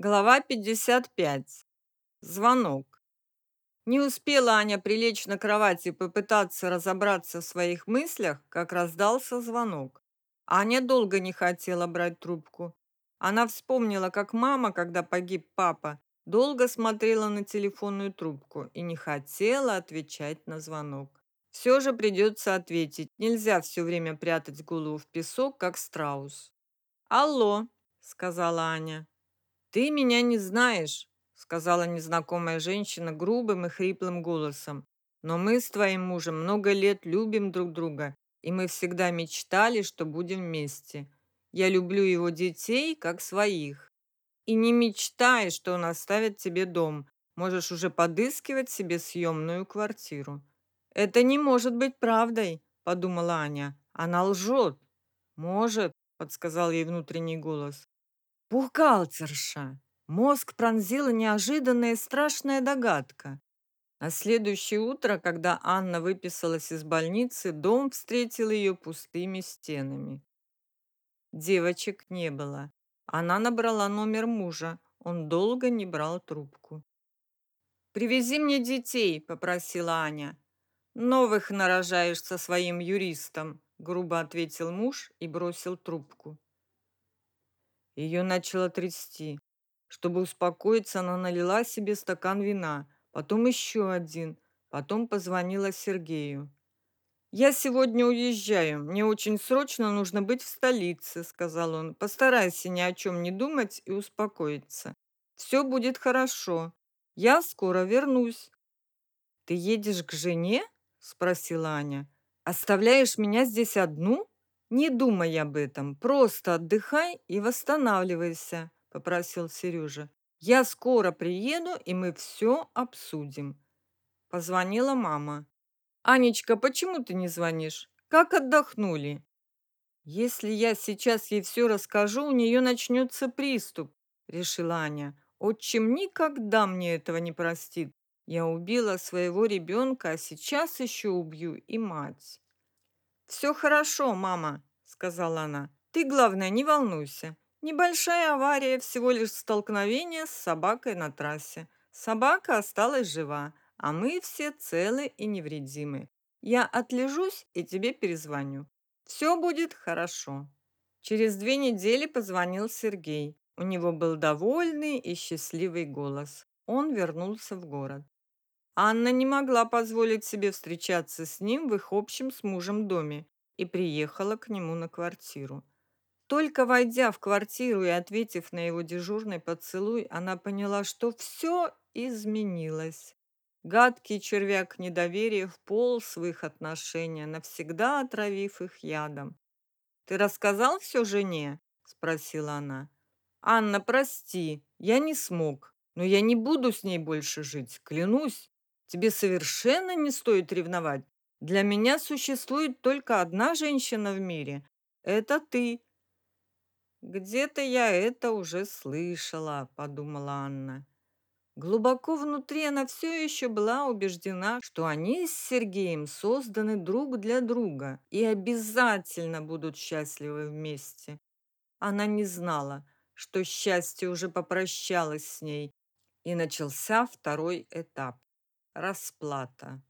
Глава 55. Звонок. Не успела Аня прилечь на кровать и попытаться разобраться в своих мыслях, как раздался звонок. Аня долго не хотела брать трубку. Она вспомнила, как мама, когда погиб папа, долго смотрела на телефонную трубку и не хотела отвечать на звонок. Все же придется ответить. Нельзя все время прятать голову в песок, как страус. «Алло», — сказала Аня. «Ты меня не знаешь», — сказала незнакомая женщина грубым и хриплым голосом. «Но мы с твоим мужем много лет любим друг друга, и мы всегда мечтали, что будем вместе. Я люблю его детей, как своих. И не мечтай, что он оставит тебе дом. Можешь уже подыскивать себе съемную квартиру». «Это не может быть правдой», — подумала Аня. «Она лжет». «Может», — подсказал ей внутренний голос. Бухгалтерша! Мозг пронзила неожиданная и страшная догадка. На следующее утро, когда Анна выписалась из больницы, дом встретил ее пустыми стенами. Девочек не было. Она набрала номер мужа. Он долго не брал трубку. «Привези мне детей», — попросила Аня. «Новых нарожаешь со своим юристом», — грубо ответил муж и бросил трубку. Ее начало трясти. Чтобы успокоиться, она налила себе стакан вина, потом еще один, потом позвонила Сергею. «Я сегодня уезжаю. Мне очень срочно нужно быть в столице», — сказал он. «Постарайся ни о чем не думать и успокоиться. Все будет хорошо. Я скоро вернусь». «Ты едешь к жене?» — спросила Аня. «Оставляешь меня здесь одну?» «Не думай об этом, просто отдыхай и восстанавливайся», — попросил Сережа. «Я скоро приеду, и мы все обсудим». Позвонила мама. «Анечка, почему ты не звонишь? Как отдохнули?» «Если я сейчас ей все расскажу, у нее начнется приступ», — решила Аня. «Отчим никогда мне этого не простит. Я убила своего ребенка, а сейчас еще убью и мать». «Все хорошо, мама», — сказала она. «Ты, главное, не волнуйся. Небольшая авария, всего лишь столкновение с собакой на трассе. Собака осталась жива, а мы все целы и невредимы. Я отлежусь и тебе перезвоню. Все будет хорошо». Через две недели позвонил Сергей. У него был довольный и счастливый голос. Он вернулся в город. Анна не могла позволить себе встречаться с ним в их общем с мужем доме и приехала к нему на квартиру. Только войдя в квартиру и ответив на его дежурный поцелуй, она поняла, что все изменилось. Гадкий червяк недоверия вполз в их отношения, навсегда отравив их ядом. «Ты рассказал все жене?» – спросила она. «Анна, прости, я не смог, но я не буду с ней больше жить, клянусь. Тебе совершенно не стоит ревновать. Для меня существует только одна женщина в мире. Это ты. Где-то я это уже слышала, подумала Анна. Глубоко внутри она все еще была убеждена, что они с Сергеем созданы друг для друга и обязательно будут счастливы вместе. Она не знала, что счастье уже попрощалось с ней, и начался второй этап расплата.